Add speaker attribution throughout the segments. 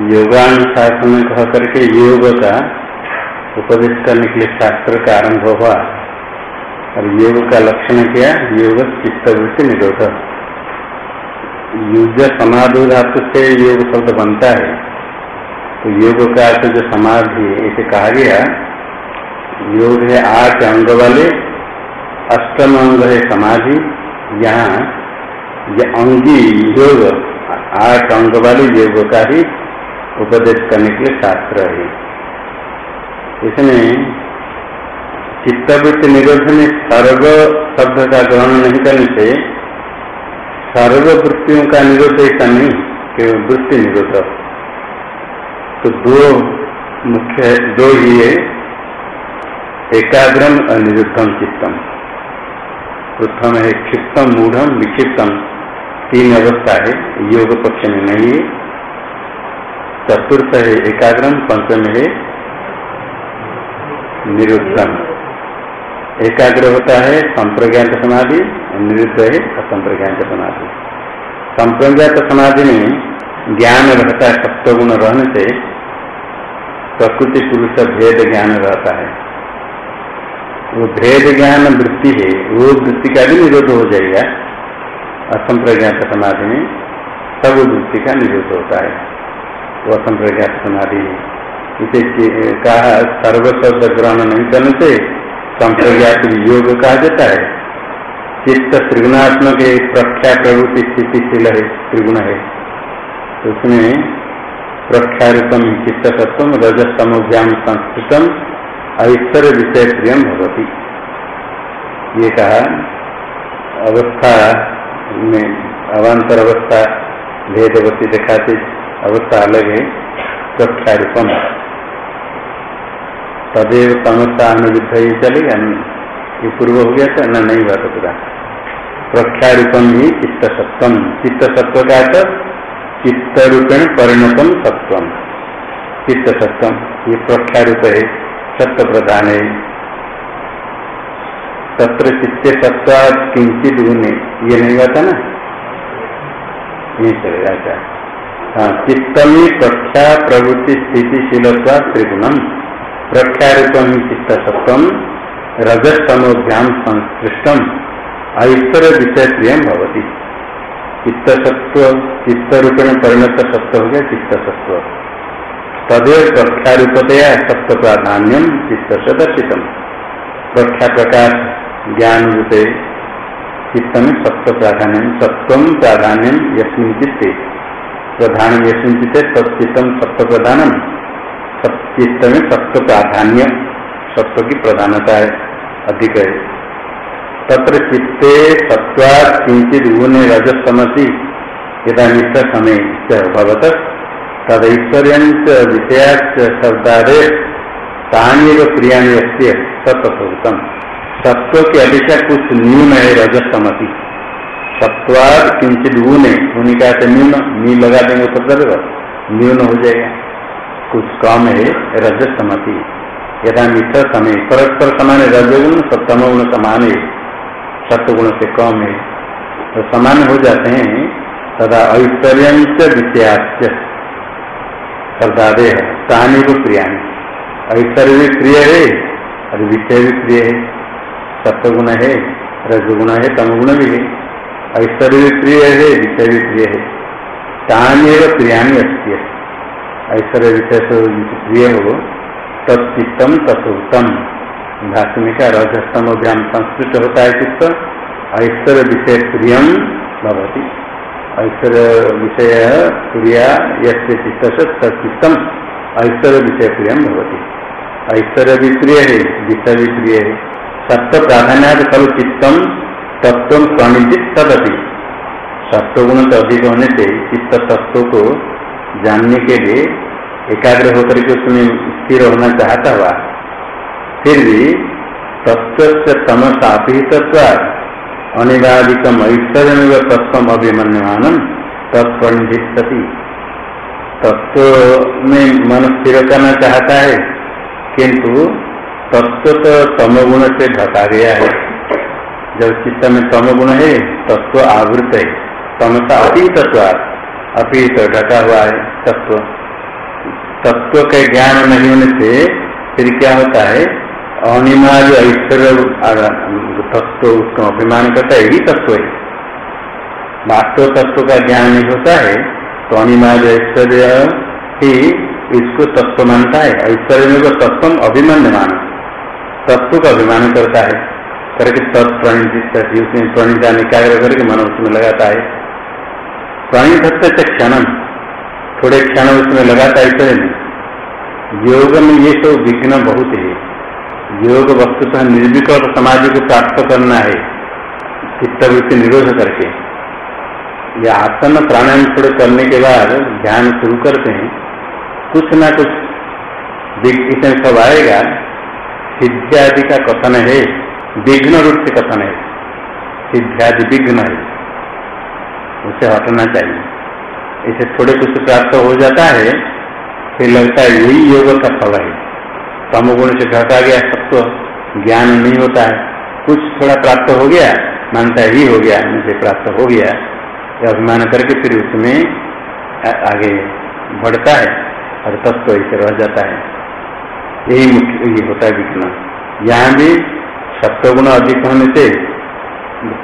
Speaker 1: योगानुशासन कह करके योग का उपदेश करने के लिए शास्त्र का आरंभ हुआ। और योग का लक्षण क्या? योग चित्तवृत्ति निरोध। युग समाधि धातु से योग शब्द बनता है। तो योग का अर्थ जो समाधि इसे कहा गया, योग है आठ अंग वाले, अष्टम अंग है समाधि, यहाँ अंगी योग, आठ अंग वाले योग का ही उपदेश करने के लिए शास्त्र है। इसमें चित्तवृत्ति निरोध में सर्व शब्द का ग्रहण नहीं करने से सर्व वृत्तियों का निरोध ऐसा नहीं, केवल वृत्ति निरोध। तो दो मुख्य, दो ही है, एकाग्रम अनिरुद्धम चित्तम। प्रथम है क्षिप्तम मूढ़ विक्षिप्तम। तीन अवस्था है, योग पक्ष में नहीं है। चतुर्थ है, एकाग्रम, पंचम है, निरुद्धम। एकाग्र होता है संप्रज्ञात समाधि, निरुद्ध है असंप्रज्ञात समाधि। संप्रज्ञात समाधि में ज्ञान रहता है सप्तगुण रहने से प्रकृति पुरुष भेद ज्ञान रहता है। वो भेद ज्ञान वृत्ति है, वो वृत्ति का भी निरोध हो जाएगा। असंप्रज्ञात समाधि में सब वृत्ति का निरोध होता है। वो असंप्रज्ञात समाधि। इसे कहा सर्वशब्द ग्रहण नहीं करने से संप्रज्ञात योग कहा जाता है। चित्त त्रिगुणात्मक प्रख्या प्रवृत्ति स्थितिशील है, त्रिगुण है। तो उसमें प्रख्यातम चित्त तत्व रजस्तमोभ्याम संस्कृतम ऐश्वर विषय प्रियम भगवती ये कहा, अवस्था में अवान्तर अवस्था भेदवती दिखाते अवस्था अलग है प्रख्यारूपम तदेव समस्या अनुविध ही चलेगा नहीं ये पूर्व हो गया था, ना नहीं हुआ पूरा प्रख्यारूपम ही चित्त सत्वम चित्त सत्व का अर्थ चित्त रूपेण परिणतम सत्वम। चित्त सत्वम ये प्रख्यारूप है सत्य प्रधान है। तत्र चित्ते सत्वा किंचित गुणे। ये नहीं हुआ था ना? नहीं चलेगा क्या हाँ, चित्तमी प्रख्या प्रवृत्ति स्थितिशील त्रिगुणम। प्रख्या चित्त सत्वम रजस्तमोभ्याम संस्कृष्टम ऐश्वर विषय प्रिय भवती। चित्त सत्व चित्त रूपेण परिणत सत्व हो गया चित्त सत्व तदेव प्रख्या रूपतया सत्व प्राधान्यम चित्त से दर्शित प्रख्या प्रकाश ज्ञान रूपे चित्त में सत्व प्राधान्य सत्व प्राधान्यम यस्मिन चित्ते। प्रधान यशित सत्चितम सत्व प्रधानम सचित्त में सत्व प्राधान्य सत्व की प्रधानता है अधिक है। तत्र चित्ते सत्वा किंचित गुण रजस्तमसी, यदा नित्य समय भवत तदैश्वर्य विषयाच शब्दादे तानी प्रिया सत्वम सत्व की अपेक्षा कुछ न्यून है रजस्तमसी। सत्वाद किंचित है गुणी का न्यून नी लगा देंगे तो चलेगा न्यून हो जाएगा। कुछ कम है, रज समति यदा मित्र समय परस्पर समान है, रजगुण सप्तम गुण समान है। सत्गुण से कम है। तो समान हो जाते हैं, तथा ऐश्वर्य विषयाच श्रद्धादे तानी को प्रिया ऐश्वर्य भी प्रिय है, और विषय भी प्रिय है। सत्वगुण है, रजगुण है, तमगुण भी है। ऐश्वर्य भी प्रिय है विषय भी प्रिय है तान्यव प्रियाणी अस्थिय ऐश्वर्य विषय से प्रिय हो तत्तम भाष्य में क्या रजस्तम अभ्याम संस्कृत होता है चित्त ऐश्वर्य विषय प्रियम भवती। ऐश्वर्य विषय प्रिया यसे चित्त से तत्चित्तम ऐश्वर्य विषय प्रियम भवती। ऐश्वर्य भी प्रिय है विषय भी प्रिय है सत्य प्राधान्य खलु चित्तम तत्व प्रणिजित तदपि। सत्वगुण तो अधिक होने से चित्त तत्व को जानने के लिए एकाग्र होकर के उसमें स्थिर होना चाहता हुआ। फिर भी तत्व से तमस अपिहित अनिवादिकम ऐश्वर्य तत्व अभिमन्यमान तत्पणिजित तत्व में मन स्थिर करना चाहता है, किंतु तत्व तो तमगुण से ढका गया है। जब चित्त में तम गुण है, तत्व आवृत है। तम का अति तत्व अपित ढका हुआ है, तत्व। तत्व के ज्ञान नहीं होने से फिर क्या होता है? अनिमाज ऐश्वर्य तत्व उसका अभिमान करता है, यही तत्व है। वास्तव तत्व का ज्ञान नहीं होता है तो अनिमाज ऐश्वर्य ही इसको तत्व मानता है। ऐश्वर्य में तत्व अभिमान मान तत्व का अभिमान करता है। करके तत्प्रणित प्रणिता निकाय करके मन उसमें लगाता है। प्रणित से क्षण थोड़े क्षण उसमें लगाता है नहीं। योग में ये सब विघ्न बहुत है। योग वस्तुतः निर्विकल्प समाधि को प्राप्त करना है। चित्तवृत्ति निरोध करके। या आसन प्राणायाम थोड़े करने के बाद ध्यान शुरू करते हैं। कुछ ना कुछ इसमें सब आएगा। सिद्ध्यादि का कथन है। विघ्न रूप से कथन है सिद्ध्यादि विघ्न है। उसे हटना चाहिए। इसे थोड़े कुछ प्राप्त हो जाता है, फिर लगता है यही योग का फल है। तमोगुण से घटा गया सत्व ज्ञान नहीं होता है। कुछ थोड़ा प्राप्त हो गया, मानता ही हो गया, मुझे प्राप्त हो गया। अभिमान करके फिर उसमें आगे बढ़ता है और तत्व ऐसे रह जाता है। यही मुख्य होता है विघ्न। यहाँ भी सत्व गुण अधिक होने से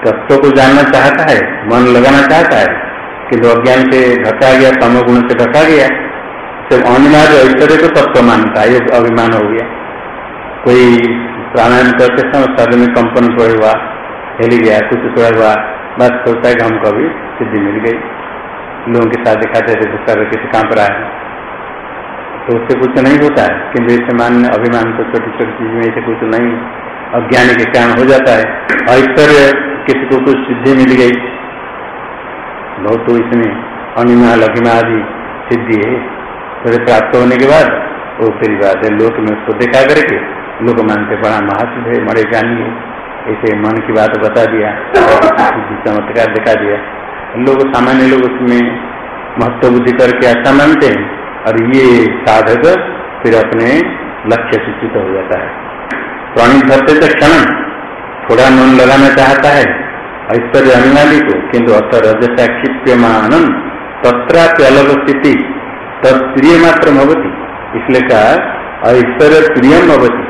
Speaker 1: तत्व को जानना चाहता है, मन लगाना चाहता है किंतु अज्ञान से ढका गया तमो गुण से ढका गया तो अनिवार्य ऐश्वर्य को तत्व मानता है, ये अभिमान हो गया। कोई प्राणायाम करते समय शरीर में कंपन थोड़ा हुआ, हिल गया, कुछ थोड़ा हुआ, बस सोचता है कि हमको अभी सिद्धि मिल गई। लोगों के साथ दिखाते थे तो शरीर किसी काँप रहा है। तो उससे कुछ नहीं होता है, किंतु इसे मान अभिमान तो छोटी छोटी चीज़ में ऐसे कुछ नहीं। अज्ञानी के कारण हो जाता है। ऐश्वर्य किसी को कुछ सिद्धि मिल गई। बहुत तो इसमें अनिमा लघिमा आदि सिद्धि है। थोड़े प्राप्त होने के बाद वो फिर बात है, लोक में उसको देखा करके लोग मानते बड़ा महासिद्ध है, बड़े ज्ञानी है। ऐसे मन की बात बता दिया, चमत्कार दिखा दिया। लोग, सामान्य लोग उसमें महत्व बुद्धि करके ऐसा मानते हैं। और ये साधक फिर अपने लक्ष्य से चित हो जाता है। प्राणी धरते तो क्षण थोड़ा मन लगाना चाहता है। ऐश्वर्य अनुवादी को, किंतु अत रजसा क्षिप्यमान तत्राप्य अलग स्थिति, तत्प्रिय मात्र भवती। इसलिए कहा, ऐश्वर्य प्रियम भवती।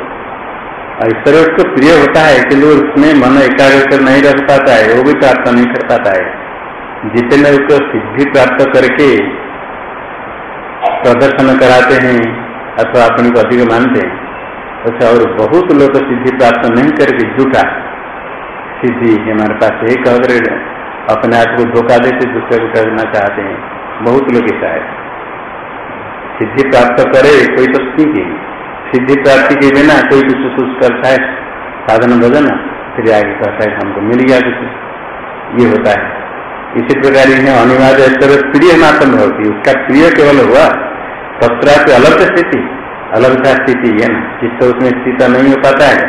Speaker 1: ऐश्वर्य उसको प्रिय होता है, किंतु उसमें मन एकाग्र नहीं रख पाता है, वो भी प्राप्त नहीं कर पाता है। जितने उसको सिद्धि प्राप्त करके प्रदर्शन कराते हैं, अथवा अपने को अधिक मानते हैं अच्छा और बहुत लोग सिद्धि प्राप्त नहीं करके झूठा। सिद्धि हमारे पास एक कह अपने आप को धोखा देते, दूसरे को करना चाहते हैं। बहुत लोग ऐसा है। सिद्धि प्राप्त करे, कोई तो ठीक है सिद्धि प्राप्ति के बिना कोई कुछ कुछ करता है। साधन भजन फिर आगे कहता है, हमको मिल गया कुछ। ये होता है। इसी प्रकार इन्हें अनिवार्य प्रिय मात्र होती। उसका प्रिय केवल हुआ तत्रापि अलग स्थिति अलग था स्थिति है ना चित्त उसमें स्थित नहीं हो पाता है,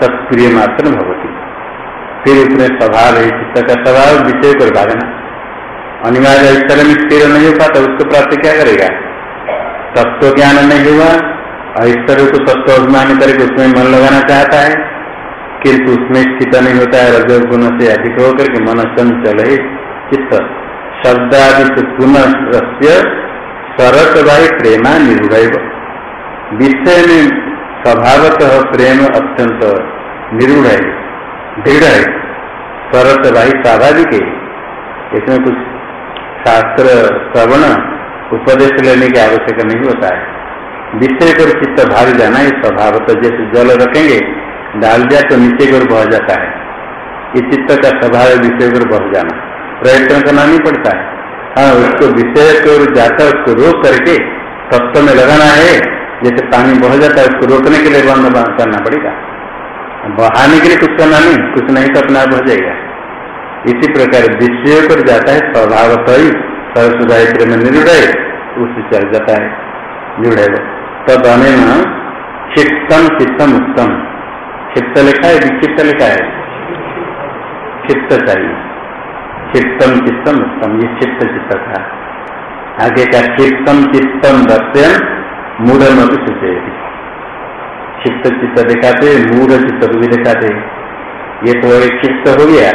Speaker 1: तब प्रिय मात्र भगवती। फिर उसमें स्वभाव है, चित्त का स्वभाव, विषय कर भागना अनिवार्य स्तर में स्थिर नहीं हो पाता, उसको प्राप्त क्या करेगा? तत्व ज्ञान नहीं हुआ ऐश्वर्य को तत्व अभिमान करके उसमें मन लगाना चाहता है। किंतु उसमें स्थित नहीं होता है रजो गुण से अधिक होकर के मन चंचल है, चित्त। शब्दादि पुनः सरस भाई प्रेमा निर्भय विषय में स्वभावतः प्रेम अत्यंत निरूढ़ है, दृढ़ है। सरस भाई स्वाभाविक है। इसमें कुछ शास्त्र श्रवण, उपदेश लेने की आवश्यकता नहीं होता है। विषय पर चित्त भाग जाना ये स्वभावतः जैसे जल रखेंगे, डाल दिया तो नीचे की ओर बह जाता है। ये चित्त का स्वभाव विषय पर बह जाना। प्रयत्न करना नहीं पड़ता है। हाँ उसको विषय की ओर जाकर उसको रोक करके तत्व में लगाना है। जैसे पानी बह जाता है, उसको रोकने के लिए बंद करना पड़ेगा। बहाने के लिए कुछ करना नहीं, कुछ नहीं तो अपना बह जाएगा। इसी प्रकार विषय पर जाता है स्वभाव ही सरस्वती में निर्णय उससे चल जाता है निर्णय तब अने क्षिप्तम चित्तम उत्तम क्षिप्त लिखा है, विक्षिप्त लिखा है? क्षिप्त चाहिए। चित्तम चित्तम उत्तम ये चित्त चित्त था। आगे का चित्तम चित्तम दर्शन मूढ़ भी सूचे चित्त चित्त दिखाते मूढ़ चित्त को भी दिखाते ये तो एक चित्त हो गया,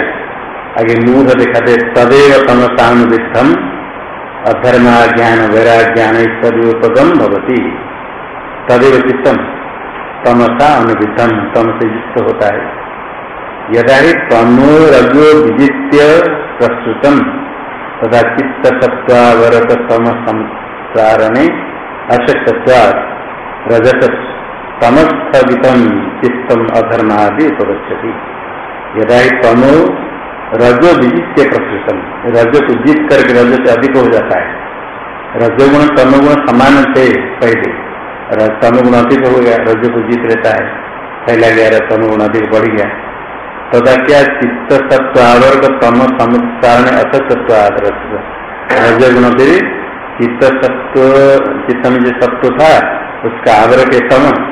Speaker 1: आगे मूढ़ दिखाते तदेव तमसानुविधम अधर्मा ज्ञान वैराग्यान ईश्वरोपगम भवती। तदेव चित्तम तमसा अनुविधम तम से युक्त होता है। यदा ही तमो रजो विदित्य प्रस्तुतम तथा चित्त सत्वावरत तम संसारणे अशक्तवाद रजत तमस्थगितम चित्तम अधर्मादि उपगछति यदा ही तमो रजो विजित्य प्रस्तुतम रजो को जीत करके रजो से अधिक हो जाता है। रजोगुण तमोगुण समान थे पहले। तमोगुण अधिक हो गया, रजो को जीत रहता है। फैला गया तमोगुण अधिक बढ़ गया। तथा क्या चित्त सत्व आवर्ग तम समुत्सारण आदर्श रजोगुण फिर चित्त सत्व चित्त में जो सत्व था, उसका आवर्ग तम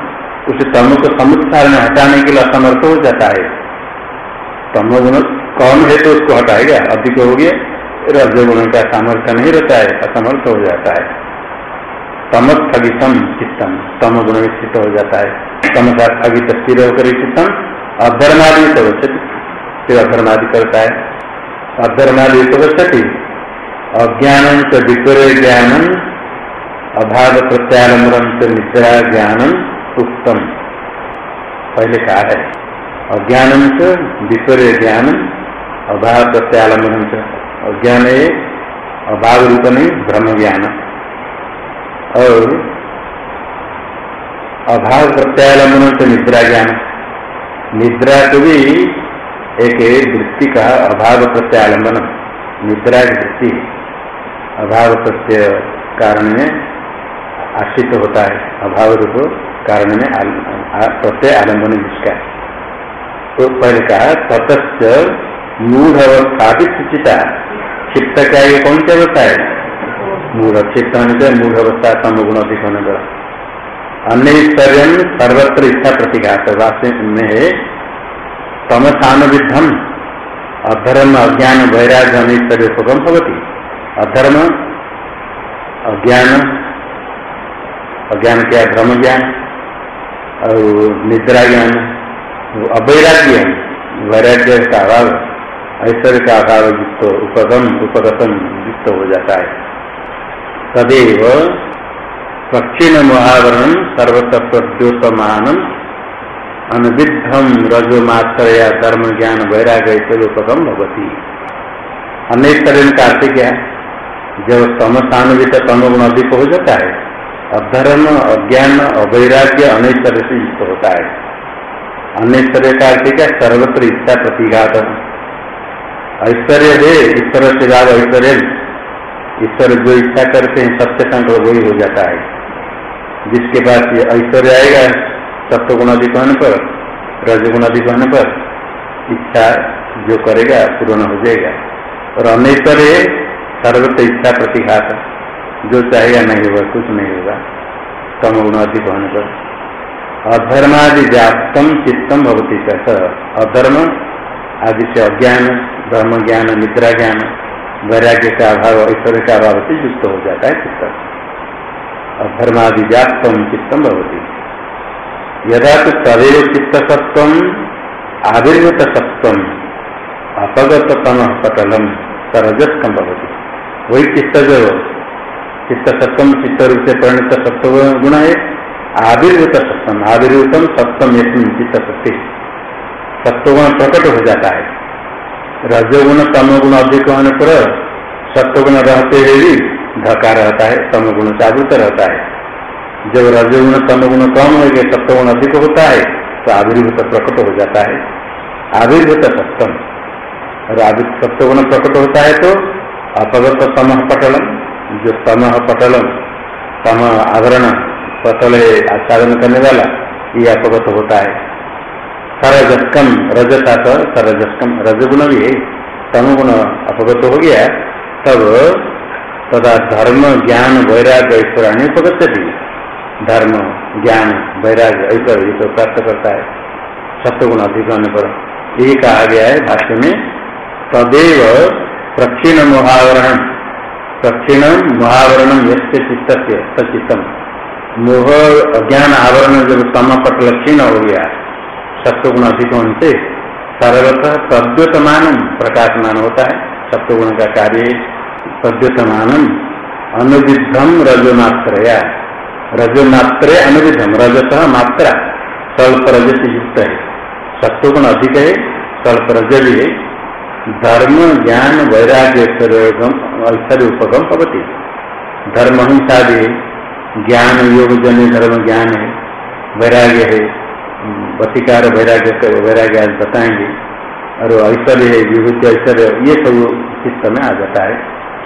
Speaker 1: उस तम को समुत्सारण हटाने के लिए असमर्थ हो जाता है। तमोगुण कम है तो उसको हटाएगा? अधिक हो गया। रजगुण का सामर्थ्य नहीं रहता है, असमर्थ हो जाता है। तमस्थगितम चित्तम, तम गुण स्थित हो जाता है। तम का स्थगित स्थिर होकर चित्तम, अधर्मादि तो फिर अधर्मादि करता है। अधर्मादि तो अज्ञान से विपर्य ज्ञान अभाव प्रत्यालंबन से निद्रा ज्ञान उत्तम पहले कहा है अज्ञान से विपर्य ज्ञान अभाव प्रत्यालंबन अज्ञान है अभाव रूप नहीं, ब्रह्म ज्ञान। और अभाव प्रत्यालंबन से निद्रा ज्ञान। निद्रा को भी एक वृत्ति का अभाव प्रत्यालंबन निद्रा की वृत्ति अभाव प्रत्यय कारण में आश्रित होता है। अभाव रूप कारण में प्रत्यय आलंबन जिसका तो पहले कहा ततच मूढ़ अवस्था भी चिता चित्त का ये कौन सी अवस्था है मूढ़ चित्त होने से मूढ़ अवस्था समगुण अधिक होने पर अन्य सर्वत्र इच्छा प्रतिघात। वास्तव में है तमसान विधम अधर्म, अज्ञान, वैराग्य अनिश्चर्य सुगम भवती। अधर्म, अज्ञान अज्ञान क्या धर्म ज्ञान और निद्रा ज्ञान अवैराग्य वैराग्य का अभाव ऐश्वर्य का अभाव युक्त उपगम, उपगतम युक्त हो जाता है। तदेव पक्षिण महावरण सर्वतत्वद्योतमान अनविद्धम रजोमाश्रया धर्म ज्ञान वैराग्य उपगम भगवती अनेक का अर्थ क्या जब समस्थान्वित तमगुण अधिक हो जाता है अधर्म अज्ञान, अवैराग्य अनेश्वर्य से युक्त होता है। अनेश्वर्य का अर्थ क्या? सर्वत्र इच्छा प्रतिघात ऐश्वर्य है ईश्वर से ज़्यादा ऐश्वर्य ईश्वर जो इच्छा करते हैं, सत्य संकल्प वही हो जाता है। जिसके पास ये ऐश्वर्य आएगा, सत्वगुण अधिक होने पर, रजगुण अधिक होने पर, इच्छा जो करेगा, पूर्ण हो जाएगा। और अनैश्वर्य सर्वत्र इच्छा प्रतिघात, जो चाहेगा नहीं होगा, कुछ नहीं होगा। कम गुण अधिक होने पर। अधर्मादि व्याप्तम चित्तम भवती अधर्म, आदि से अज्ञान धर्म ज्ञान निद्रा ज्ञान वैराग्य का अभाव, ऐश्वर्य का अभाव से युक्त हो जाता है चित्त। अधर्मादि व्याप्तम चित्तम भवती। यदा तो तदेव चित्त सत्व आविर्भूत सत्व अपगत तम पटलम सरजस्कम भवती। वही चित्त जो चित्त सत्वम चित्त रूप से परिणत सत्व गुण है, आविर्भूत सप्तम, आविर्भूतम सप्तम सत्वम चित्त सत्य सत्वगुण प्रकट हो जाता है। रजोगुण, तमोगुण अधिक होने पर सत्वगुण रहते हुए भी धक्का रहता है, तमोगुण जागृत रहता है। जब रजोगुण, तमोगुण कम हो गए, सत्वगुण अधिक होता है तो आविर्भूत प्रकट हो जाता है। आविर्भूत सप्तम। और सत्वगुण प्रकट होता है तो अपगत तम पटलम जो तम पटलम तम आवरण पटल आच्छादन करने वाला, ये अपगत होता है। सरजस्कम रजता तो सरजस्कम, रजगुण भी है। तमगुण अपगत हो गया, तब तथा धर्म, ज्ञान, वैराग्य ऐश्वर्य उपगत थी धर्म, ज्ञान, वैराग्य, ऐश्वर्य तो प्राप्त करता है। सत्वगुण अधिक होने पर। यही कहा गया है भाष्य में, तदेव प्रक्षीण मोहावरण प्रक्षीण मोहावरण यसे चित्त सचितम मोह, अज्ञान, आवरण जब तम पट क्षीण हो गया सत्वगुण अधिक होने से सर्वतः प्रद्योतमान प्रकाशमान होता है। सत्वगुण का कार्य प्रद्योतमान अनुविधम रजोमात्र या रजोमात्र अनुविधम रजत मात्रा, स्वल्प रज से युक्त है। सत्वगुण अधिक है, स्वल्प रज भी है। धर्म, ज्ञान वैराग्य ऐश्वर्य उपगम पवती धर्म हिंसा भी ज्ञान योग जन्य धर्म ज्ञान है वैराग्य है वतिकार वैराग्य वैराग्य बताएँगे और ऐश्वर्य है विभूति ऐश्वर्य, ये सब चित्त में आ जाता है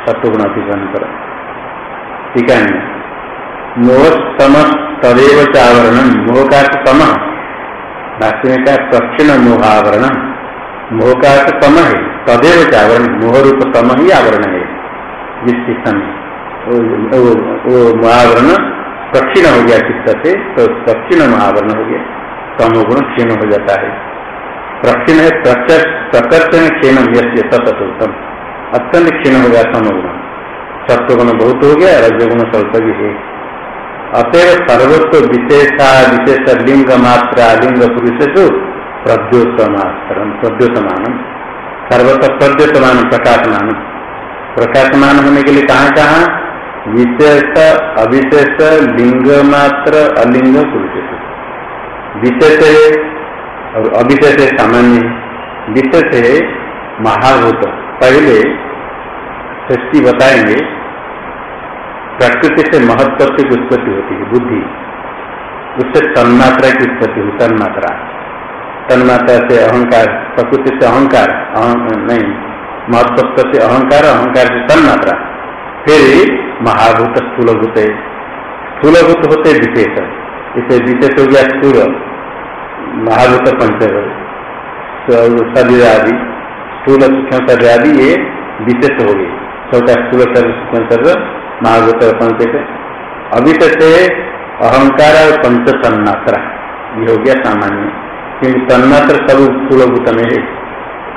Speaker 1: सत्वगुण अतिक्रमण पर ठीक है मोह सम तदेव चावरण मोह का सम भाष्य का प्रक्षिण मोहावरण मोह का सम है तदेव चावरण मोह रूप सम ही आवरण है। जिस चित्त में वो महावरण प्रक्षीण हो गया चित्त से तो प्रक्षीण महावरण हो गया। तमोगुण क्षीण हो जाता है। प्रक्षीण है प्रकर्षण क्षीणम यश्य सततम अत्यंत क्षीण हो गया तमोगुण। सत्वगुण बहुत हो गया, रजगुण स्वल्प भी है। अतएव सर्वस्व विशेषा, विशेष, लिंग मात्रा, लिंग पुरुष प्रद्योतमान सर्वस्व प्रद्योतमान, प्रकाशमान। प्रकाशमान होने के लिए कहाँ कहाँ? विशेष अविशेष लिंग मात्र अलिंग पुरुष विशेष है और अविशेष है सामान्य विशेष है महाभूत। पहले सृष्टि बताएँगे, प्रकृति से महत्व की उत्पत्ति होती है, बुद्धि। उससे तन्मात्रा की उत्पत्ति हुई तन्मात्रा। तन्मात्रा से अहंकार, प्रकृति से अहंकार नहीं महत्व से अहंकार अहंकार से तन्मात्रा। फिर महाभूत स्थूलभूत स्थूलभूत होते विशेष। इसे विशेष हो गया स्थूल, महाभूत पंच। आदि स्थूल सूक्ष्म शरीर आदि ये विशेष हो गए। सबका स्थूल सूक्ष्म महाभूत पंच अविशेष, अहंकार और पंच तन्मात्रा। ये हो गया सामान्य। क्योंकि तन्मात्र सब स्थूलभूत में है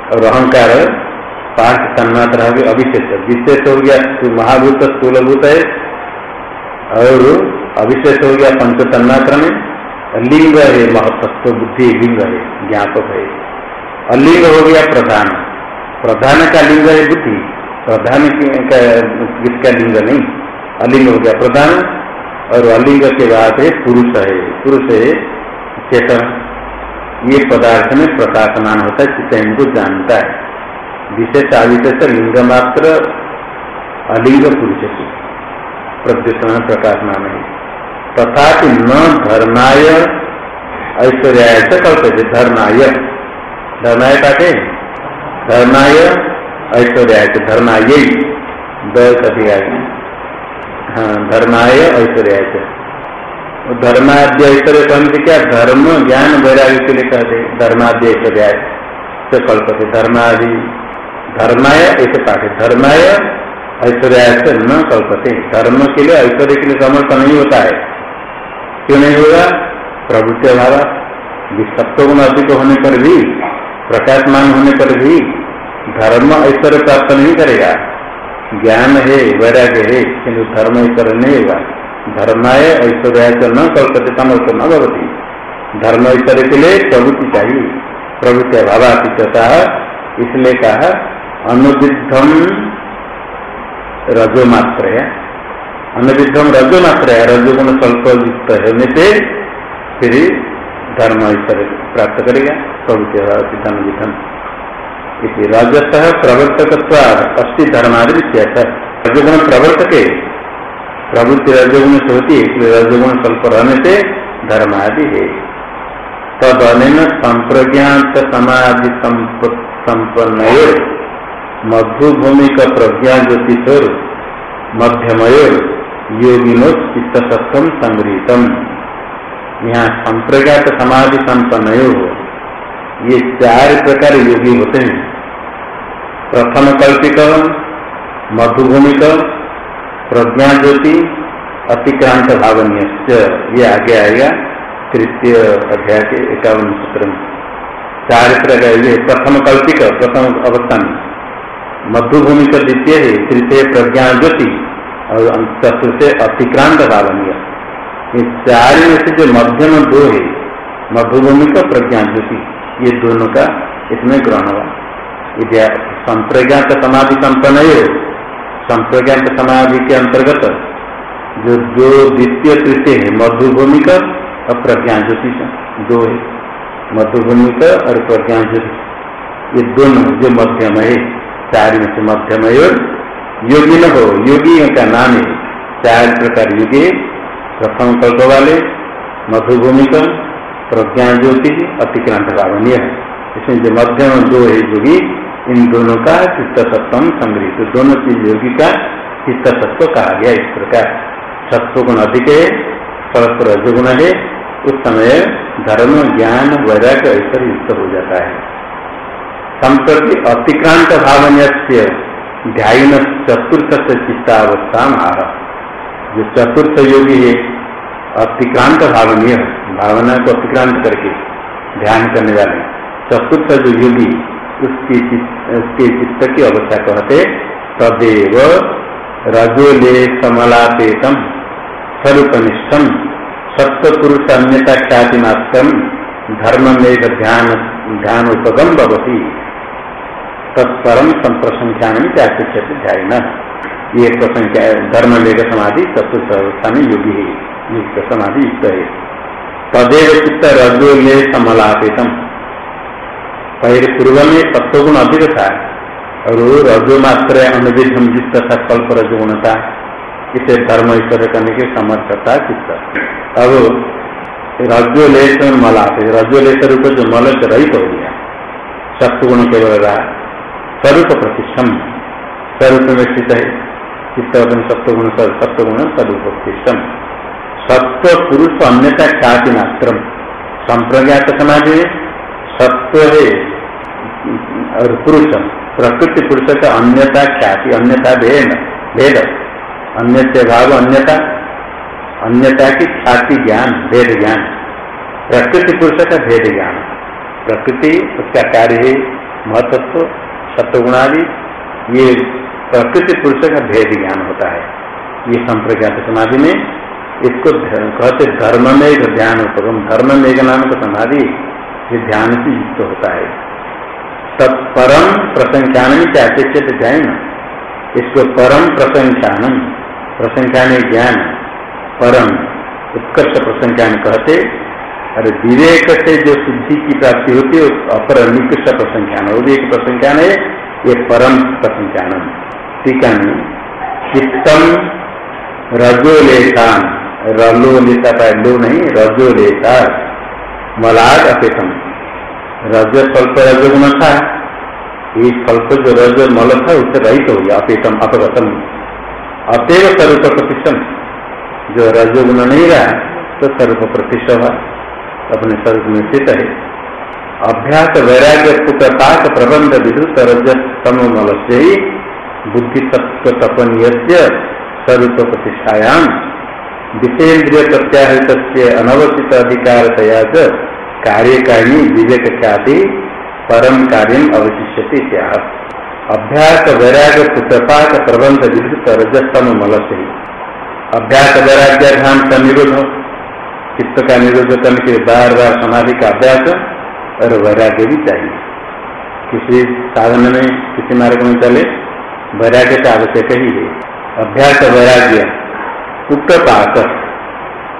Speaker 1: और अहंकार पाँच तन्मात्रा अविशेष विशेष हो गया महाभूत स्थूलभूत है, और अविशेष हो गया पंच तन्मात्रा में। लिंग है, महत्व, बुद्धि, लिंग है, ज्ञापक है। अलिंग हो गया प्रधान। प्रधान का लिंग है बुद्धि। प्रधान का किसका लिंग नहीं, अलिंग हो गया प्रधान। और अलिंग के बाद है पुरुष है। पुरुष है चेतन। ये पदार्थ में प्रकाशमान होता है चित्त इनको जानता है। विशेष अविशेष लिंग मात्र अलिंग पुरुष की प्रद्युषण प्रकाश नाम है। तथा न धर्माय ऐश्वर्याय से कल्पते, धर्माय। धर्माय काटे धर्माय ऐश्वर्याय से धर्माय। दधियाय हाँ धर्माय ऐश्वर्याय से। धर्माद्य ऐश्वर्य कहते क्या धर्म ज्ञान वैराग्य के लिए कहते धर्माद्य ऐश्वर्याय से कल्पते, धर्मादि, धर्माय ऐसे पाठ, धर्माय ऐश्वर्या से न कल्पते। धर्म के लिए ऐश्वर्य के लिए समर्थ नहीं होता है। क्यों नहीं होगा? प्रभुत्व अभाव सप्तगुण अधिक होने पर भी, प्रकाशमान होने पर भी धर्म ऐश्वर्य प्राप्त नहीं करेगा। ज्ञान है, वैराग्य है किन्तु धर्म ऐश्वर्य नहीं होगा। धर्माय ऐश्वर्या से न कल्पते समर्थ न भवती। धर्म ऐश्वर्य के लिए प्रवृत्ति चाहिए। प्रवृत्ति अभाव इसलिए कहा अनुविधम रजो मात्र है अनुविधम रजो मात्र है रजोगुण स्वल्प युक्त होने से फिर धर्म ईश्वर प्राप्त करेगा। धन विधन इसी रजत प्रवर्तक अस्थि धर्मादि रजोगुण प्रवर्तक प्रवृत्ति रजोगुण से होती है, इसलिए रजोगुण स्वल्प रहने से धर्म आदि है। तद अन संप्रज्ञात समाधि संपन्न मधुभूमि का प्रज्ञा ज्योतिषर मध्यमय योगिनो चित्त सत्तम संग्रहितम। यहाँ संप्रज्ञात समाधि संपन्न ये चार प्रकार योगी होते हैं। प्रथम कल्पिक मधुभूमिक प्रज्ञा ज्योति अतिक्रांत भावनीय ये आगे आएगा, तृतीय अध्याय के एकावन सूत्र में। चार प्रकार प्रथम कल्पिक, प्रथम अवस्था में मधुभूमि का द्वितीय है, तृतीय प्रज्ञा ज्योति और चतुर्थ अतिक्रांत भावनीय ये चार में से जो मध्यम दो है, मधुभूमि का प्रज्ञा ज्योति ये दोनों का इसमें ग्रहण हुआ। संप्रज्ञात समाधि संपन्न है। संप्रज्ञात समाधि के अंतर्गत जो दो द्वितीय तृतीय है मधुभूमिक और प्रज्ञा ज्योतिष दो है। मधुभूमिक और प्रज्ञा ज्योतिष। ये दोनों जो मध्यम है, चार में से मध्यम है योगी न हो योगी का नाम है, चार प्रकार युगे प्रथम कल्प वाले मधुभूमिक प्रज्ञा ज्योतिष, अतिक्रांत भावनीय इसमें जो मध्यम दो है, योगी इन दोनों का चित्त सत्वम संग्रहित। दोनों चीज़ योगी का चित्त सत्व कहा गया इस प्रकार। सत्व गुण अधिक है, परस्पर रजगुण है, उस समय धर्म, ज्ञान, वैराग्य ऐसा युक्त हो जाता है। संप्रति अतिक्रांत भावनीय ध्यान चतुर्थ से चित्तावस्था आह। जो चतुर्थ योगी है, अतिक्रांत भावनीय, भावना को अतिक्रांत करके ध्यान करने वाले, चतुर्थ जो योगी उसकी उसके चित्त की अवस्था कहते तदेव रजोले समलापेतम स्वरूपनिष्ठम सत्वपुरुष अन्यता ख्याति मात्र धर्म में ध्यान ध्यान उपगम भवती। तत्परम संप्रसंख्या में क्या शिक्षित ध्यान ये प्रसंख्या धर्म मेघ समाधि चतुर्थ अवस्था में योगी है युक्त समाधि युक्त है तदेव चित्त रजोले समलापेतम पहले पूर्व में सत्वगुण अधिक था और रजो मात्र अनुविधम युक्त था कल्प रजोगुण था इसे धर्म ईश्वर करने की समर्थता चित्त अब रजो लेस मला रजो लेस रूप जो मल से रहित हो गया सत्वगुण केवल रहा स्वरूप प्रतिष्ठम स्वरूप में स्थित है चित्त सत्वगुण सत्वगुण स्वरूप प्रतिष्ठम सत्व पुरुष अन्यता ख्याति संप्रज्ञात समाज सत्व है और पुरुष, प्रकृति पुरुष का अन्यता ख्याति अन्यता भेद भेद। अन्य भाव अन्यता अन्यता की ख्याति ज्ञान, भेद ज्ञान। प्रकृति पुरुष का भेद ज्ञान। प्रकृति, उसका कार्य है महत्व सत्वगुणादि। ये प्रकृति पुरुष का भेद ज्ञान होता है। ये संप्रज्ञात समाधि में, इसको कहते धर्म में ध्यान उपगम, धर्म में नाम का समाधि, ये ध्यान से युक्त होता है। तत्परम प्रसंख्यान अपेक्षित ज्ञान। इसको परम प्रसंख्यान प्रसंख्यान ज्ञान परम उत्कर्ष प्रसंख्यान कहते, अरे विवेक से जो शुद्धि की प्राप्ति होती है अपर निकृष्ट प्रसंख्यान वो भी एक प्रसंख्यान है, ये परम प्रसंख्यान टीका में चित्तम रजोलेखान रलो लेता लो नहीं रजोलेखा मलाद अपेक्षम। रज स्वल्प रजगुण था। ये स्वल्प जो रज मल था, उससे रहित हो गया, अपेतम, अपगतम। अतएव स्वरूप प्रतिष्ठम। जो रजोगुण नहीं रहा तो स्वरूप प्रतिष्ठा हुआ। अपने स्वरूप में स्थित है। अभ्यास वैराग्य पुटपाक प्रबंध विद्युत रजस्तम मल से ही बुद्धि तत्व तपनीय स्वरूप प्रतिष्ठायाम। विषेन्द्रिय प्रत्याहृत अनवचित अधिकार तया कार्यकारिणी विवेक ख्याति परम कार्य अवशिष्य अभ्यास वैराग्य पुत्रपात प्रबंध विद्युत रजस्तम मल से अभ्यास वैराग्य ध्यान का निरोध, चित्त का निरोध करने के बार बार समाधि का अभ्यास और वैराग्य भी चाहिए। किसी साधन में, किसी मार्ग में चले, वैराग्य का आवश्यक ही है। अभ्यास वैराग्य कुटपाक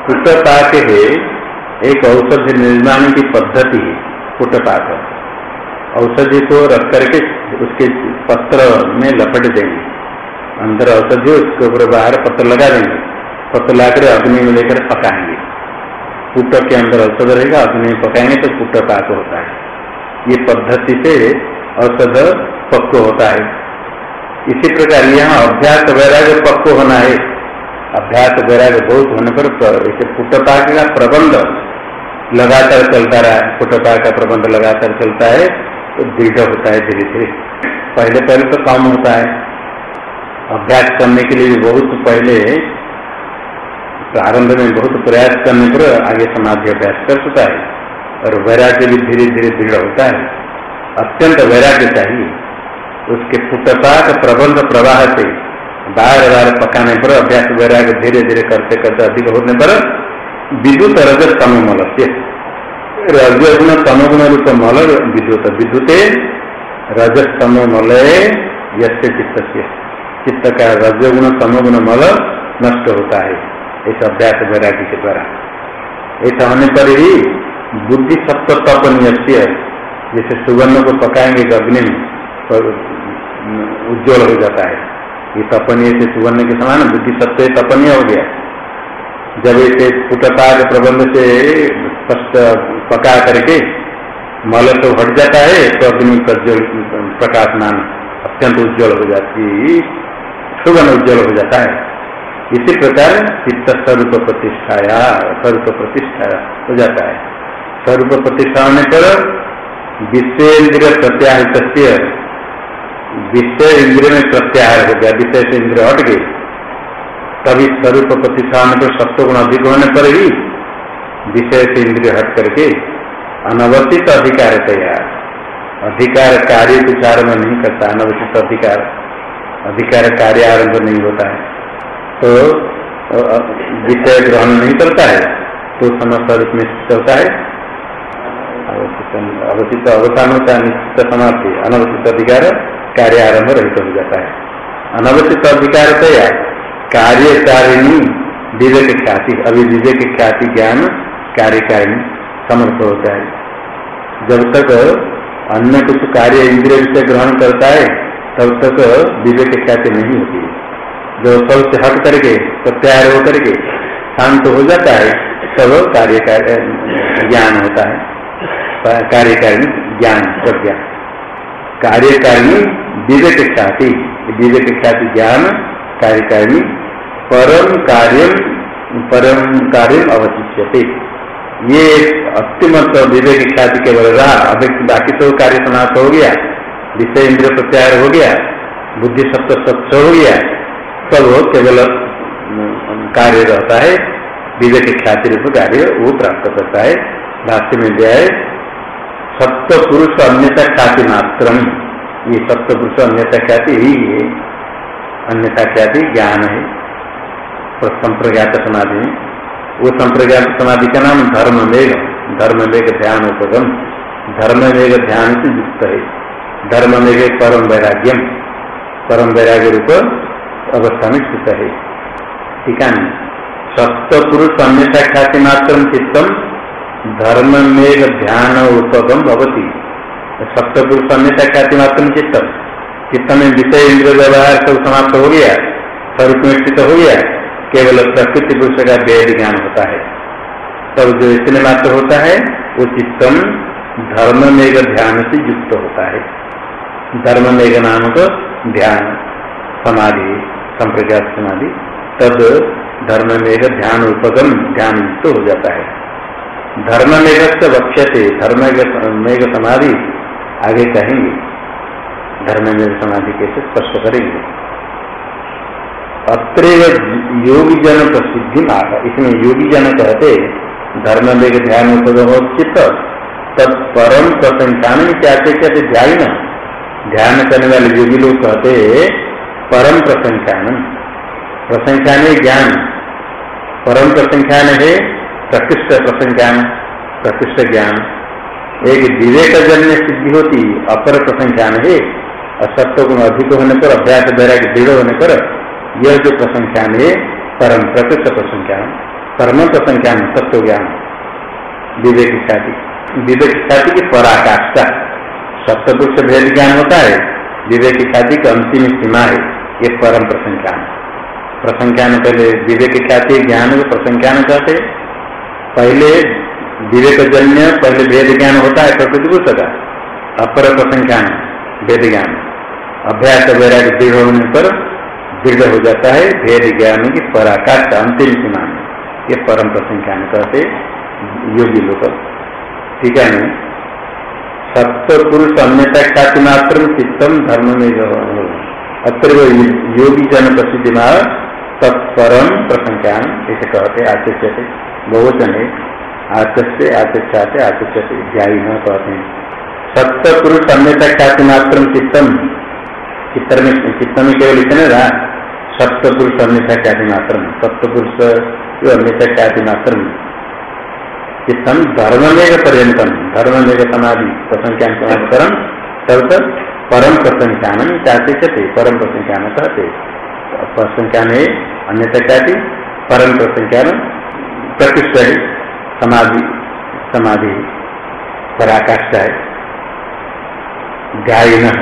Speaker 1: कुटपाक है एक औषधि निर्माण की पद्धति है कुटपाक औषधि को रख करके उसके पत्र में लपट देंगे। अंदर औषधि, उसके ऊपर बाहर पत्र लगा देंगे। पत्र लाकर अग्नि में लेकर पकाएँगे। कुट के अंदर औषध रहेगा, अग्नि में पकाएँगे तो कुट पाक होता है। ये पद्धति से औषध पक्व होता है। इसी प्रकार यहाँ अभ्यास वैराग्य पक्व होना है। अभ्यास वैराग्य बहुत होने पर इसे पुटपाक का प्रबंध लगातार चलता रहा पुटपाक का प्रबंध लगातार चलता है तो दृढ़ होता है धीरे धीरे। पहले पहले तो कम होता है। अभ्यास करने के लिए बहुत पहले प्रारंभ में बहुत प्रयास करने पर आगे समाधि अभ्यास कर सकता है और वैराग्य भी धीरे धीरे दृढ़ होता है। अत्यंत वैराग्य चाहिए। उसके पुटपाक प्रबंध प्रवाह से बार बार पकाने पर अभ्यास वैराग धीरे धीरे करते करते अधिक होने पर विद्युत रजत तम रजगुण तमगुण रूप मल विद्युत। विद्युत रजत तम यसे चित्त से चित्त का रजगुण समगुण मल नष्ट होता है। ऐसा अभ्यास वैराग्य के द्वारा। ऐसा होने पर ही बुद्धि तपनीय जैसे सुगंध को पकाएँगे अग्नि में उज्जवल हो जाता है। ये तपनीय से सुवर्ण के समान बुद्धि सत्य तपनीय हो गया। जब इसे पुटपाद प्रबंध से स्पष्ट पका करके मल तो हट जाता है तो अग्नि प्रज्वल प्रकाश मान अत्यंत उज्जवल हो जाती सुगन उज्जवल हो जाता है। इसी प्रकार चित्त स्वरूप प्रतिष्ठाया, स्वरूप प्रतिष्ठा हो जाता है। स्वरूप प्रतिष्ठा होने पर विषय प्रत्याहित विषय इंद्रिय में प्रत्याहार हो गया, विषय से इंद्रिय हट गए। तभी स्वरूप प्रतिष्ठा होने पर सत्व गुण अधिक होने पर ही विषय से इंद्रिय हट करके अनवसित अधिकार तैयार। अधिकार कार्य कुछ आरंभ नहीं करता अनवसित अधिकार। अधिकार कार्य आरंभ नहीं होता है। तो विषय ग्रहण नहीं करता है तो समस्त रूप में होता है। अवचित अवसान होता है, निश्चित समाप्ति अनवसित अधिकार। कार्य आरंभ रहित हो जाता है। अनवचित अधिकार तैयार कार्यकारिणी विवेक ख्याति अभी विवेक ख्याति ज्ञान कार्यकारिणी समर्थ होता है। जब तक अन्य कुछ कार्य इंद्रिय विषय ग्रहण करता है, तब तक विवेक ख्याति नहीं होती जो सबसे हट करके, प्रत्याहार हो करके शांत हो जाता है, तब कार्य ज्ञान होता है। कार्यकारिणी ज्ञान प्रज्ञा। कार्यकारिणी विवेक ख्याति विवेक ख्याति ज्ञान कार्यकारिणी परम कार्य परम कार्य अवशिष्यते। ये अत्युमत विवेक ख्याति केवल रहा, अभी बाकी तो कार्य समाप्त हो गया, विषय इंद्र प्रत्याहार हो गया, बुद्धि सत्य स्वच्छ हो गया तब केवल कार्य रहता है विवेक ख्याति रूप कार्य वो प्राप्त करता है, भाष्य में दिया है सत्य पुरुष अन्यता ख्याति मात्र ये सत्य पुरुष अन्यता ख्याति ही है। अन्यथा ख्याति ज्ञान है। संप्रज्ञात समाधि में वो संप्रज्ञात समाधि का नाम धर्म मेघ धर्म मेघ ध्यान उपगम। धर्म मेघ ध्यान से युक्त है। धर्म मेघ परम वैराग्यम। परम वैराग्य रूप अवस्था में स्थित है। ठीक है सप्त पुरुष अन्यथा ख्याति मात्र चित्तम। धर्म मेघ ध्यान उपगम भवती। सप्त पुरुष अन्यथा ख्याति मात्र चित्तम। चित्त में विषय इंद्र व्यवहार सब समाप्त हो गया स्वरूप में स्थित हो गया, केवल प्रकृति पुरुष का वेद ज्ञान होता है। तब जो इतने मात्र होता है, वो चित्तम धर्म मेघ ध्यान से युक्त होता है। धर्म मेघ नामक ध्यान, समाधि संप्रज्ञात समाधि, तब धर्म मेघ ध्यान उपगम ध्यान युक्त हो जाता है। धर्म मेघ से वक्ष्यते, धर्म मेघ समाधि आगे कहेंगे, धर्म मेघ समाधि कैसे स्पष्ट करेंगे? अत्र योगी जन प्रसिद्धि माह, इसमें योगी जन कहते धर्म वेग ध्यान चित्त तत्परम प्रसंख्यान क्या कहते ध्यान। ध्यान करने वाले योगी लोग कहते परम प्रसंख्यान प्रसंख्यान ज्ञान। परम प्रसंख्यान है, प्रकृष्ट प्रसंख्यान प्रकृष्ट ज्ञान। एक विवेक जन्य सिद्धि होती, अपर प्रसंख्यान है असत्व गुण अधिक होने पर, अभ्यास वैराग्य दृढ़ होने पर, यह जो प्रसंख्यान है परम प्रकृत प्रसंख्यान परम प्रसंख्यान तत्व ज्ञान विवेक ख्याति विवेक ख्याति की पराकाष्ठा सप्तपुरुष भेद ज्ञान होता है, विवेक ख्याति की अंतिम सीमा है, ये परम प्रसंख्यान प्रसंख्यान पहले विवेक ख्याति ज्ञान को प्रसंख्यान कहते पहले विवेक जन्य पहले भेद ज्ञान होता है प्रकृति पुरुष का अपर प्रसंख्यान वेद ज्ञान अभ्यास वैराग्य दृढ़ होने पर दृढ़ हो जाता है भेद ज्ञान की पराकाष्ठ, अंतिम सीमा ये परम प्रसंख्यान कहते योगी लोग। ठीक है सत्य अन्यता ख्याति मात्र चित्तम धर्म में अत्र योगी जन प्रसिद्धि तत्परम प्रसंख्यान इसे कहते आचर्य बहुवचन है। आचस्य आचर्याते आचर्य ध्यायी न कहते हैं। सत्य पुरुष अन्यता ख्याति मात्र चित्तम चित्र में चित्त में केवल इतने रहा। सप्तपुरुष अन्यथा ख्याति मात्र सप्तपुरुष अन्यथा ख्याति मात्र चित्तम धर्ममेघ पर्यतम धर्ममेघ समाधि प्रसंख्यान समाधि परम तब तक परम प्रसंख्यान चाहते चते परम प्रसंख्यान कहते। प्रसंख्यान है अन्यथा थी परम प्रसंख्यान प्रतिष्ठ समाधि समाधि, पराकाष्ठा है। गायन,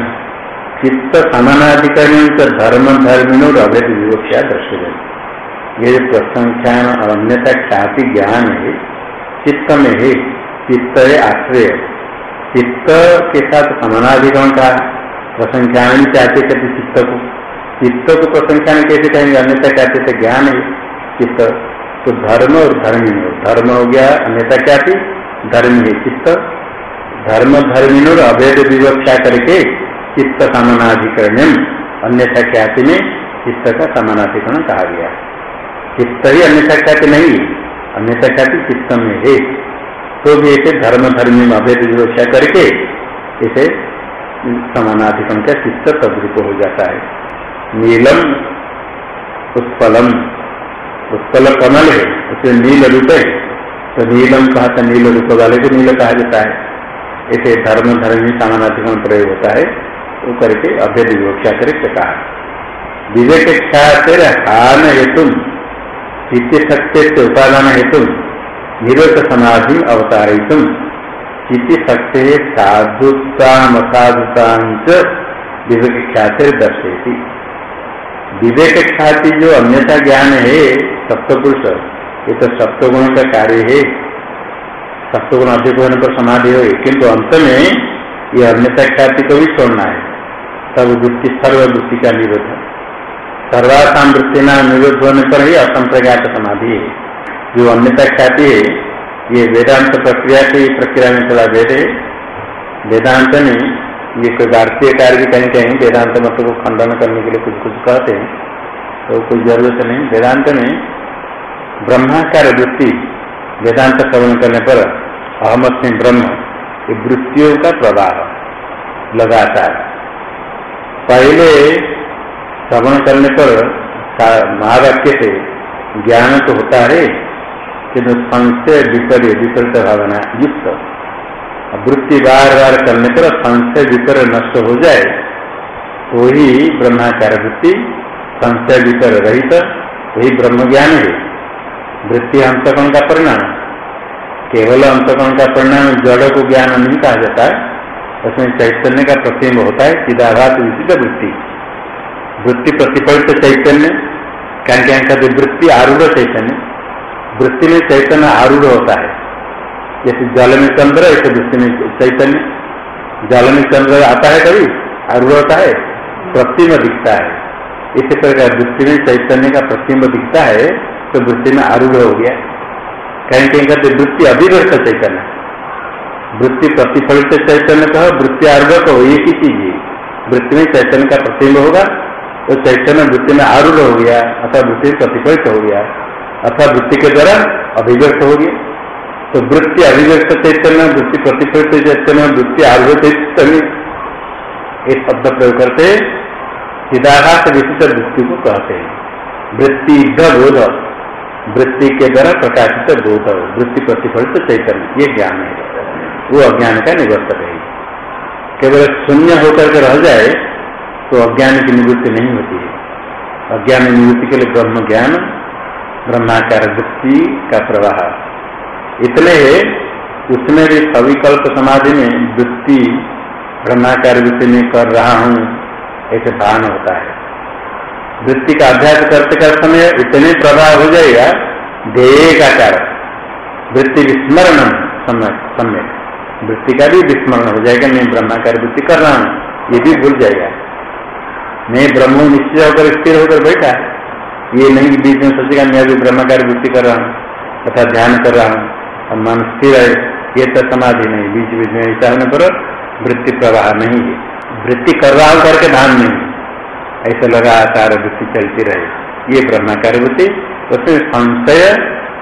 Speaker 1: चित्त समानाधिकरण धर्म धर्मिणो अवैध विवक्षा दर्शन ये प्रसंख्यान और अन्यथा ख्याति ज्ञान है, चित्त में है चित्त है आश्रय चित्त के साथ समानाधिकरण का प्रसंख्यान चाहते कहते चित्त को? चित्त को प्रसंख्यान कैसे कहेंगे अन्यता कहते थे ज्ञान है? चित्त तो धर्म और धर्मी धर्म हो गया, अन्यथा क्या थी? धर्म है चित्त। धर्म धर्मिनो अवैध विवक्षा करके चित्त समानाधिकरण अन्यथा ख्याति में? चित्त का समानाधिकरण कहा गया। चित्त ही अन्यथा ख्याति नहीं। अन्यथा ख्याति चित्त में है। तो भी ऐसे धर्म धर्मी अवैध विवक्षा करके इसे समानाधिकरण का चित्त तद्रूप हो जाता है। नीलम, उत्पलम उत्पल कमल है उसे नील रूप है तो नीलम कहा था, नील रूप वाले को नील कहा जाता है। ऐसे धर्म धर्म ही सामानाधिकरण प्रयोग होता है। वो करके अभेद विवक्षा करके कहा। विवेक इच्छा ख्यातिर हान हेतु चित्त सत्य से उपादान हेतु निरोध समाधि अवतारित चित्त सत्य साधुता असाधुता विवेक ख्यातिर दर्शेती विवेक ख्याति जो अन्यथा ज्ञान है सप्तपुरुष। ये तो सप्तगुण का कार्य है। सप्तगुण अधिक होने पर समाधि हो, किंतु अंत में ये अन्यता ख्याति को भी छोड़ना है। तब वृत्ति सर्ववृत्ति का निरोध सर्वासाम वृत्ति नाम निरोध होने पर ही असंप्रज्ञात समाधि है। जो अन्यता ख्याति है, ये वेदांत प्रक्रिया की प्रक्रिया में थोड़ा भेद है। वेदांत में ये कोई भारतीय कार्य भी कहीं कहीं वेदांत मत को खंडन करने के लिए कुछ कुछ कहते हैं। तो कोई ज़रूरत नहीं। वेदांत में ब्रह्माकार वृत्ति, वेदांत श्रवण करने पर अहमद सिंह ब्रह्म ये वृत्तियों का प्रवाह लगातार। पहले श्रवण करने पर महावाक्य से ज्ञान तो होता है, किंतु संशय विपरीत विपरीत भावना युक्त। वृत्ति बार बार करने पर संशय विकर नष्ट हो जाए तो ही ब्रह्माकार वृत्ति, संशय विकर रहित वही ब्रह्म ज्ञान है। वृत्ति अंतकरण का परिणाम। केवल अंतकरण का परिणाम जड़ को ज्ञान नहीं कहा जाता है। उसमें चैतन्य का प्रतिम्ब होता है सीधाघात विचित वृत्ति। वृत्ति प्रतिफलित चैतन्य क्या क्या कहते वृत्ति आरूढ़ चैतन्य। वृत्ति में चैतन्य आरूढ़ होता है। जैसे जल में चंद्र, ऐसे वृत्ति में चैतन्य। जल में चंद्र आता है कभी, आरूढ़ होता है प्रतिम्ब दिखता है। इसी प्रकार वृत्ति में चैतन्य का प्रतिम्ब दिखता है तो वृत्ति में आरूढ़ हो गया। कहीं कहीं कहते वृत्ति अभिव्यक्त चैतन्य। वृत्ति प्रतिफलित चैतन्य कहो वृत्ति आरूढ़ कहो एक ही चीज़ है? वृत्ति में चैतन्य का प्रतिम्ब होगा तो चैतन्य वृत्ति में आरूढ़ हो गया, अथवा वृत्ति प्रतिफलित हो गया, अथवा वृत्ति के द्वारा अभिव्यक्त हो गया। तो वृत्ति अभिव्यक्त चैतन्य वृत्ति प्रतिफलित चैतन्य वृत्ति आरूढ़ चैतन्य, ये शब्द प्रयोग करते चिदाघात विशिष्ट वृत्ति को कहते हैं। वृत्ति वृत्ति के द्वारा प्रकाशित बोध वृत्ति प्रतिफलित चैतन्य, ये ज्ञान है। वो अज्ञान का निवर्तक है। केवल शून्य होकर के रह जाए तो अज्ञान की निवृत्ति नहीं होती है। अज्ञान निवृत्ति के लिए ब्रह्म ज्ञान, ब्रह्माकार वृत्ति का प्रवाह। इतने है, उसमें भी सविकल्प समाधि में वृत्ति ब्रह्माकार वृत्ति में कर रहा हूँ, ऐसे भान होता है। वृत्ति का अभ्यास करते कर समय इतने प्रभाव हो जाएगा ध्येय का कारण वृत्ति विस्मरण सम्यक वृत्ति का भी विस्मरण हो जाएगा, मैं ब्रह्माकार वृत्ति कर रहा हूँ, ये भी भूल जाएगा। मैं ब्रह्म निश्चय होकर स्थिर होकर बैठा ये नहीं बीच में सोचेगा, मैं अभी ब्रह्माकार वृत्ति कर रहा हूँ, तथा ध्यान कर रहा हूँ, और मन स्थिर है, ये तो समाधि नहीं, बीच बीच में ऐसा होने पर वृत्ति प्रवाह नहीं है। वृत्ति कर रहा हूँ करके ध्यान नहीं ऐसे लगातार वृत्ति चलती रहे। ये ब्रह्माकार वृत्ति उसमें संशय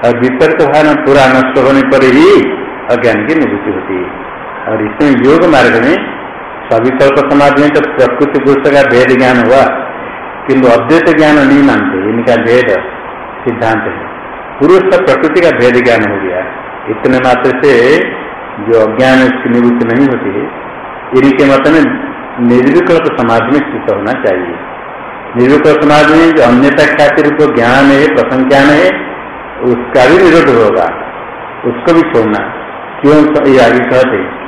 Speaker 1: और विपरीत भावना पूरा नष्ट होने पर ही अज्ञान की निवृत्ति होती है। और इसमें योग मार्ग में सविकल्प समाज में तो प्रकृति पुरुष का भेद ज्ञान हुआ, किंतु अद्वैत ज्ञान नहीं मानते, इनका भेद सिद्धांत है। पुरुष का प्रकृति का भेद ज्ञान हो गया। इतने मात्र से जो अज्ञान उसकी निवृत्ति नहीं होती है इन्हीं के मत में निर्विकल्प समाज में स्थित होना चाहिए। निरूप समाधि में जो अन्यता ख्याति रूप ज्ञान है प्रसंज्ञान है, उसका भी निरोध होगा। उसको भी छोड़ना। क्यों ये आगे कहते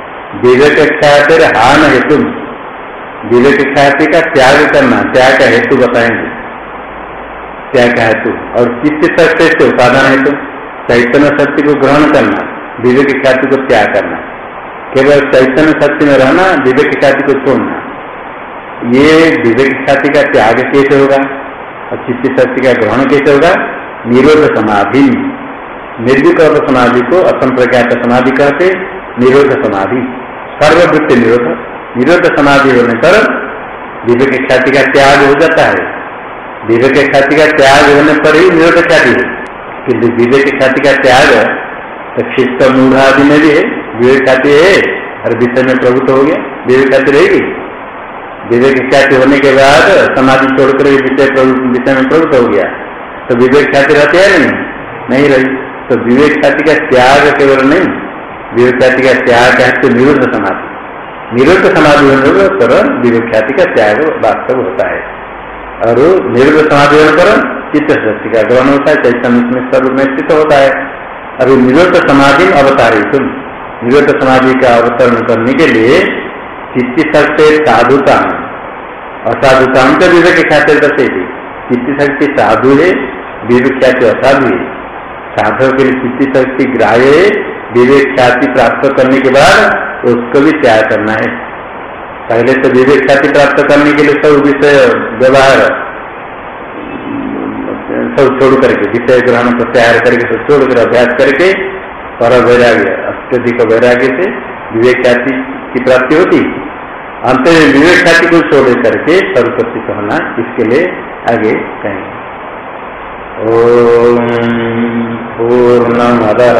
Speaker 1: विवेक ख्याति हान हेतु। विवेक ख्याति का त्याग करना, त्याग का हेतु बताएँगे। त्याग का हेतु। और चित्त सत्य से उपादान हेतु? चैतन्य शक्ति को ग्रहण करना विवेक ख्याति को त्याग करना। केवल चैतन्य शक्ति में रहना विवेक ख्याति को छोड़ना। ये विवेक ख्याति का त्याग कैसे होगा? और चित्त शक्ति का ग्रहण कैसे होगा? निरोध समाधि। निर्विकल्प समाधि को असंप्रज्ञात समाधि कहते निरोध समाधि। सर्ववृत्ति निरोध। निरोध समाधि होने पर विवेक ख्याति का त्याग हो जाता है। विवेक ख्याति का त्याग होने पर ही निरोध ख्याति है। किन्तु विवेक ख्याति का त्याग तो क्षिप्त मूढ़ आदि में भी है। विवेक ख्याति है और विषय में प्रभुत्व हो गया। विवेक ख्याति रहेगी। विवेक ख्याति होने के बाद समाधि छोड़कर विषय विषय में प्रभुत्व हो गया। तो विवेक ख्याति रहती है नहीं? नहीं रही। तो विवेक ख्याति का त्याग केवल नहीं, विवेक ख्याति का त्याग है तो निरुद्ध समाधि। निरुद्ध समाधि होने पर विवेक ख्याति का त्याग वास्तव होता है। और निरुद्ध समाधि होने पर चित्त शक्ति का ग्रहण होता है, चैतन्य में सर्व में स्थित होता है। अभी निरुद्ध समाधि अवतारित निरुद्ध समाधि का अवतरण करने के लिए चित्त शक्ति साधुता असाधुता तो विवेक ख्याति दर्शे थी चित्त शक्ति साधु है, विवेक ख्याति असाधु है। साधक के लिए चित्ती शक्ति ग्राह्य विवेक ख्याति प्राप्त करने के बाद उसको भी त्याग करना है। पहले तो विवेक ख्याति प्राप्त करने के लिए सब विषय व्यवहार, सब छोड़ करके, विषय ग्रहण को तैयार करके, सब छोड़ कर अभ्यास करके पर वैराग्य अत्यधिक वैराग्य से विवेक ख्याति की प्राप्ति होती। अंत में विवेक ख्याति को छोड़ करके सरस्वती कहना इसके लिए आगे कहेंगे। पूर्ण पूर्णमदः